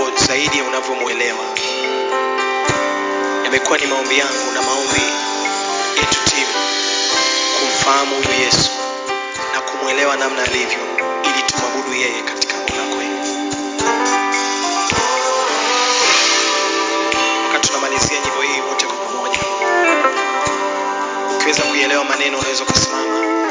Mungu zaidi ya unavyomwelewa. Yamekuwa ni maombi yangu na maombi yetu timu kumfahamu huyu Yesu na kumwelewa namna alivyo, ili tumwabudu yeye katika Roho kwenu. Wakati tunamalizia nyimbo hii wote kwa pamoja, ukiweza kuielewa maneno, unaweza ukasimama.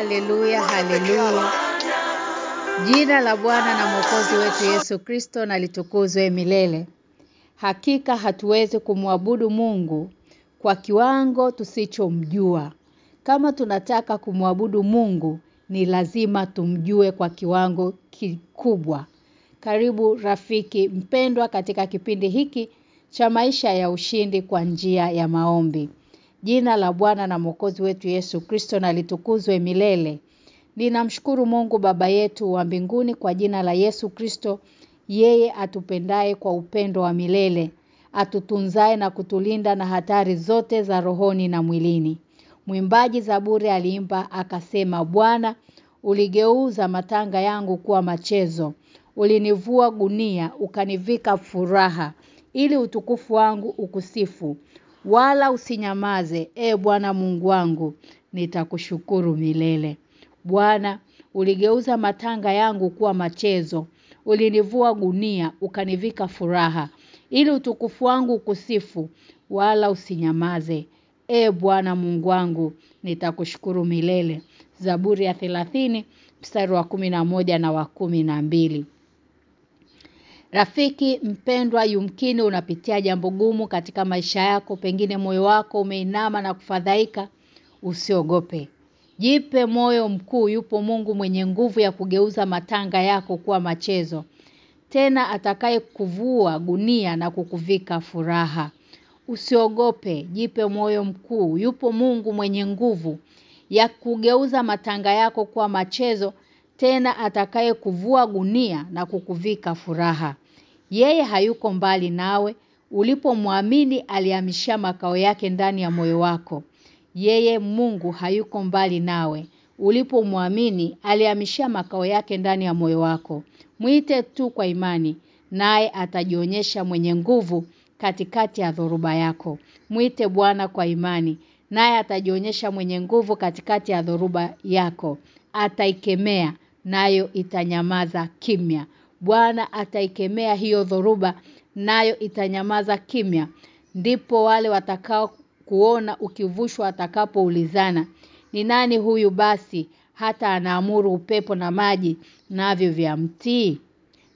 Haleluya, haleluya. Jina la Bwana na Mwokozi wetu Yesu Kristo na litukuzwe milele. Hakika hatuwezi kumwabudu Mungu kwa kiwango tusichomjua. Kama tunataka kumwabudu Mungu ni lazima tumjue kwa kiwango kikubwa. Karibu rafiki mpendwa katika kipindi hiki cha maisha ya ushindi kwa njia ya maombi. Jina la Bwana na Mwokozi wetu Yesu Kristo na litukuzwe milele. Ninamshukuru Mungu baba yetu wa mbinguni kwa jina la Yesu Kristo, yeye atupendaye kwa upendo wa milele, atutunzae na kutulinda na hatari zote za rohoni na mwilini. Mwimbaji Zaburi aliimba akasema Bwana uligeuza matanga yangu kuwa machezo. Ulinivua gunia ukanivika furaha ili utukufu wangu ukusifu. Wala usinyamaze e Bwana Mungu wangu nitakushukuru milele. Bwana uligeuza matanga yangu kuwa machezo. Ulinivua gunia ukanivika furaha ili utukufu wangu kusifu wala usinyamaze. E Bwana Mungu wangu nitakushukuru milele. Zaburi ya 30 mstari wa moja na wa mbili Rafiki mpendwa yumkini unapitia jambo gumu katika maisha yako pengine moyo wako umeinama na kufadhaika usiogope. Jipe moyo mkuu yupo Mungu mwenye nguvu ya kugeuza matanga yako kuwa machezo. Tena atakaye kuvua gunia na kukuvika furaha. Usiogope, jipe moyo mkuu. Yupo Mungu mwenye nguvu ya kugeuza matanga yako kuwa machezo tena atakaye kuvua gunia na kukuvika furaha. Yeye hayuko mbali nawe, ulipomwamini alihamishia makao yake ndani ya moyo wako. Yeye Mungu hayuko mbali nawe. Ulipomwamini alihamishia makao yake ndani ya moyo wako. Mwite tu kwa imani, naye atajionyesha mwenye nguvu katikati ya dhoruba yako. Mwite Bwana kwa imani, naye atajionyesha mwenye nguvu katikati ya dhoruba yako. Ataikemea nayo itanyamaza kimya. Bwana ataikemea hiyo dhoruba nayo itanyamaza kimya. Ndipo wale watakao kuona ukivushwa atakapoulizana, Ni nani huyu basi hata anaamuru upepo na maji navyo vya mtii?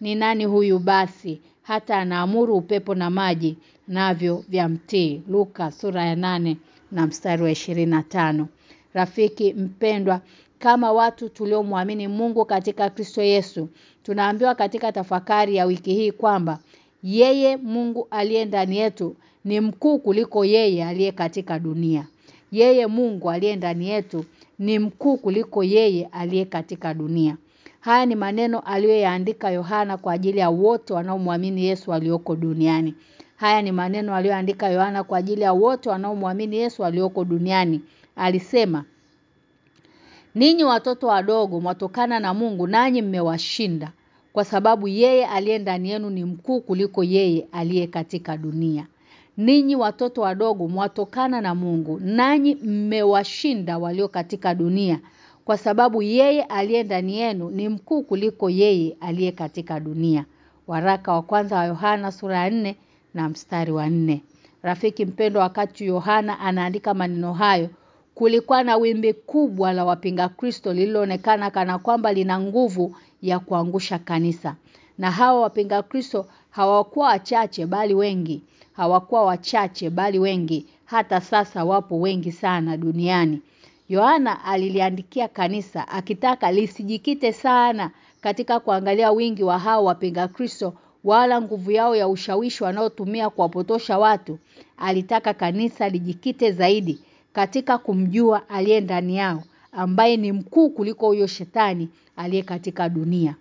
Ni nani huyu basi hata anaamuru upepo na maji navyo vya mtii? Luka sura ya nane na mstari wa 25. Rafiki mpendwa kama watu tuliomwamini Mungu katika Kristo Yesu tunaambiwa katika tafakari ya wiki hii kwamba yeye Mungu aliye ndani yetu ni mkuu kuliko yeye aliye katika dunia. Yeye Mungu aliye ndani yetu ni mkuu kuliko yeye aliye katika dunia. Haya ni maneno aliyoyaandika Yohana kwa ajili ya wote wanaomwamini Yesu walioko duniani. Haya ni maneno aliyoandika Yohana kwa ajili ya wote wanaomwamini Yesu walioko duniani. Alisema Ninyi watoto wadogo mwatokana na Mungu nanyi mmewashinda kwa sababu yeye aliye ndani yenu ni mkuu kuliko yeye aliye katika dunia. Ninyi watoto wadogo mwatokana na Mungu nanyi mmewashinda walio katika dunia kwa sababu yeye aliye ndani yenu ni mkuu kuliko yeye aliye katika dunia. Waraka wa kwanza wa Yohana sura ya 4 na mstari wa 4. Rafiki mpendo wakati Yohana anaandika maneno hayo kulikuwa na wimbi kubwa la wapinga Kristo lililoonekana kana kwamba lina nguvu ya kuangusha kanisa. Na hawa wapinga Kristo hawakuwa wachache bali wengi. Hawakuwa wachache bali wengi. Hata sasa wapo wengi sana duniani. Yohana aliliandikia kanisa akitaka lisijikite sana katika kuangalia wingi wa hao wapinga Kristo wala nguvu yao ya ushawishi wanaotumia kuwapotosha watu. Alitaka kanisa lijikite zaidi katika kumjua aliye ndani yao ambaye ni mkuu kuliko huyo shetani aliye katika dunia.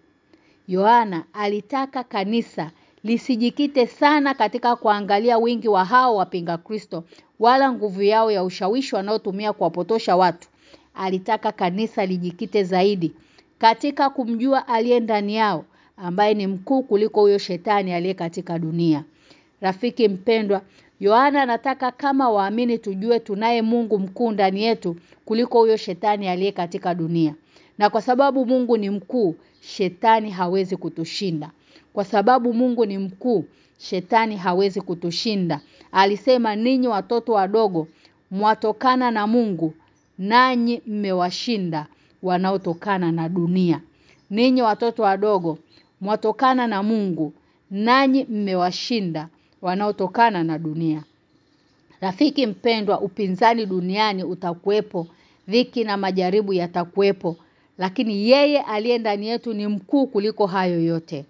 Yohana alitaka kanisa lisijikite sana katika kuangalia wingi wa hao wapinga Kristo wala nguvu yao ya ushawishi wanaotumia kuwapotosha watu. Alitaka kanisa lijikite zaidi katika kumjua aliye ndani yao ambaye ni mkuu kuliko huyo shetani aliye katika dunia. Rafiki mpendwa, Yohana anataka kama waamini tujue tunaye Mungu mkuu ndani yetu kuliko huyo shetani aliye katika dunia. Na kwa sababu Mungu ni mkuu, shetani hawezi kutushinda. Kwa sababu Mungu ni mkuu, shetani hawezi kutushinda. Alisema ninyi watoto wadogo mwatokana na Mungu nanyi mmewashinda wanaotokana na dunia. Ninyi watoto wadogo mwatokana na Mungu nanyi mmewashinda wanaotokana na dunia. Rafiki mpendwa upinzani duniani utakuwepo, dhiki na majaribu yatakuwepo, lakini yeye aliye ndani yetu ni mkuu kuliko hayo yote.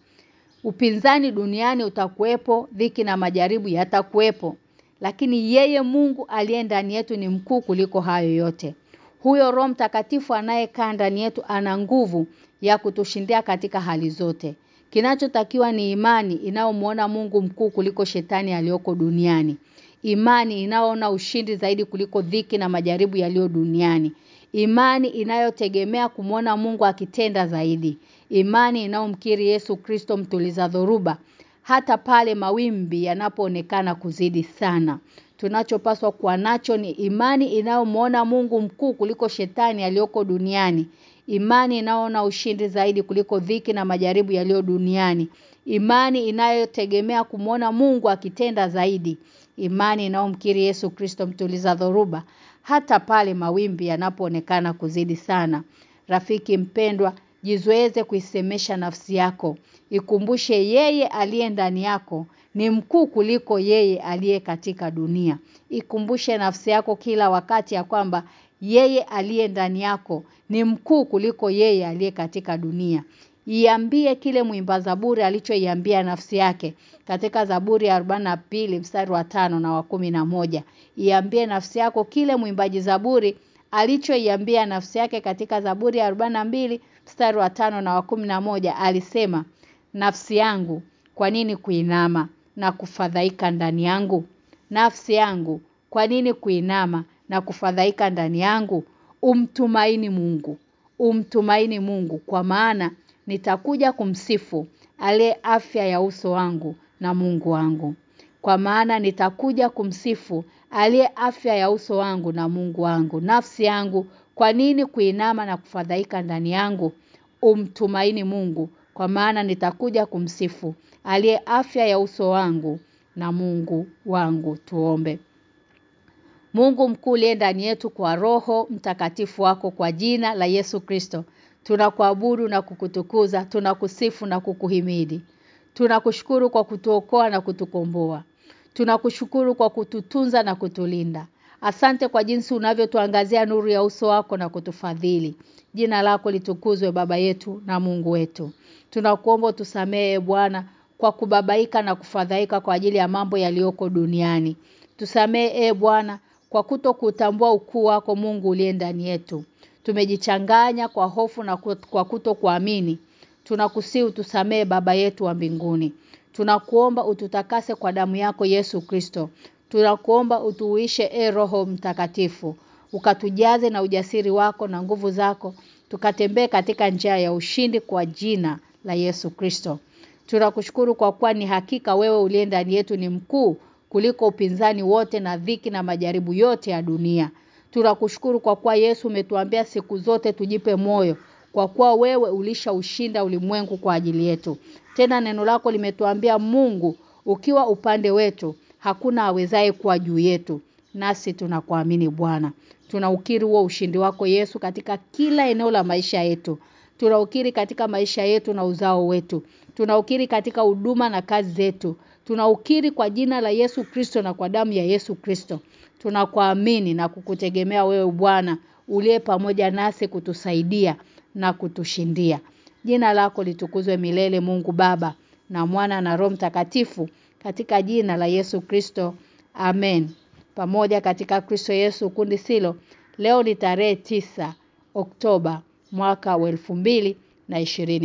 Upinzani duniani utakuwepo, dhiki na majaribu yatakuwepo, lakini yeye Mungu aliye ndani yetu ni mkuu kuliko hayo yote. Huyo Roho Mtakatifu anayekaa ndani yetu ana nguvu ya kutushindia katika hali zote. Kinachotakiwa ni imani inayomuona Mungu mkuu kuliko shetani aliyoko duniani. Imani inayoona ushindi zaidi kuliko dhiki na majaribu yaliyo duniani. Imani inayotegemea kumwona Mungu akitenda zaidi. Imani inayomkiri Yesu Kristo mtuliza dhoruba hata pale mawimbi yanapoonekana kuzidi sana. Tunachopaswa kuwa nacho ni imani inayomuona Mungu mkuu kuliko shetani aliyoko duniani. Imani inaona ushindi zaidi kuliko dhiki na majaribu yaliyo duniani. Imani inayotegemea kumwona Mungu akitenda zaidi. Imani inayomkiri Yesu Kristo mtuliza dhoruba hata pale mawimbi yanapoonekana kuzidi sana. Rafiki mpendwa, jizoeze kuisemesha nafsi yako. Ikumbushe yeye aliye ndani yako ni mkuu kuliko yeye aliye katika dunia. Ikumbushe nafsi yako kila wakati ya kwamba yeye aliye ndani yako ni mkuu kuliko yeye aliye katika dunia. Iambie kile mwimba Zaburi alichoiambia nafsi yake katika Zaburi ya 42 mstari wa tano na wa kumi na moja. Iambie nafsi yako kile mwimbaji Zaburi alichoiambia nafsi yake katika Zaburi ya 42 mstari wa tano na wa kumi na moja. Alisema nafsi yangu kwa nini kuinama na kufadhaika ndani yangu? Nafsi yangu kwa nini kuinama na kufadhaika ndani yangu umtumaini Mungu umtumaini Mungu kwa maana nitakuja kumsifu ale afya ya uso wangu na Mungu wangu. Kwa maana nitakuja kumsifu aliye afya ya uso wangu na Mungu wangu. Nafsi yangu kwa nini kuinama na kufadhaika ndani yangu? Umtumaini Mungu kwa maana nitakuja kumsifu aliye afya ya uso wangu na Mungu wangu. Tuombe Mungu mkuu ndani yetu kwa roho mtakatifu wako kwa jina la Yesu Kristo. Tunakuabudu na kukutukuza tunakusifu na kukuhimidi. Tunakushukuru kwa kutuokoa na kutukomboa. Tunakushukuru kwa kututunza na kutulinda. Asante kwa jinsi unavyotuangazia nuru ya uso wako na kutufadhili. Jina lako litukuzwe baba yetu na Mungu wetu. Tunakuomba tusamehe Bwana kwa kubabaika na kufadhaika kwa ajili ya mambo yaliyoko duniani. Tusamehe e Bwana kwa kuto kutambua ukuu wako Mungu uliye ndani yetu. Tumejichanganya kwa hofu na kwa kuto kuamini. Tunakusihi utusamee baba yetu wa mbinguni. Tunakuomba ututakase kwa damu yako Yesu Kristo. Tunakuomba utuuishe e roho mtakatifu ukatujaze na ujasiri wako na nguvu zako tukatembee katika njia ya ushindi kwa jina la Yesu Kristo. Tunakushukuru kwa kuwa ni hakika wewe uliye ndani yetu ni mkuu kuliko upinzani wote na dhiki na majaribu yote ya dunia. Tunakushukuru kwa kuwa Yesu umetuambia siku zote tujipe moyo kwa kuwa wewe ulisha ushinda ulimwengu kwa ajili yetu. Tena neno lako limetuambia Mungu ukiwa upande wetu hakuna awezaye kuwa juu yetu. Nasi tunakuamini Bwana. Tunaukiri huo ushindi wako Yesu katika kila eneo la maisha yetu. Tunaukiri katika maisha yetu na uzao wetu. Tunaukiri katika huduma na kazi zetu tunaukiri kwa jina la Yesu Kristo na kwa damu ya Yesu Kristo. Tunakuamini na kukutegemea wewe Bwana uliye pamoja nasi kutusaidia na kutushindia. Jina lako litukuzwe milele Mungu Baba na Mwana na Roho Mtakatifu katika jina la Yesu Kristo. Amen. Pamoja katika Kristo Yesu kundi silo leo ni tarehe tisa Oktoba mwaka wa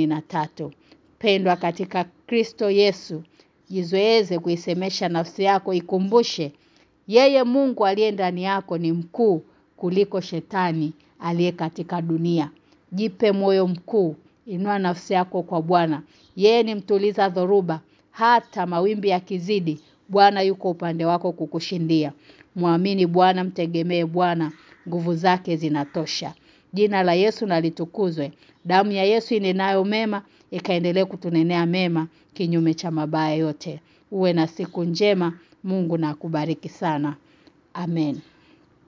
na tatu. Pendwa katika Kristo Yesu jizoeze kuisemesha nafsi yako ikumbushe yeye Mungu aliye ndani yako ni mkuu kuliko shetani aliye katika dunia. Jipe moyo mkuu inua nafsi yako kwa Bwana. Yeye ni mtuliza dhoruba hata mawimbi yakizidi Bwana yuko upande wako kukushindia. Muamini Bwana mtegemee Bwana nguvu zake zinatosha. Jina la Yesu na litukuzwe damu ya Yesu inenayo mema ikaendelee kutunenea mema kinyume cha mabaya yote. Uwe na siku njema. Mungu na akubariki sana. Amen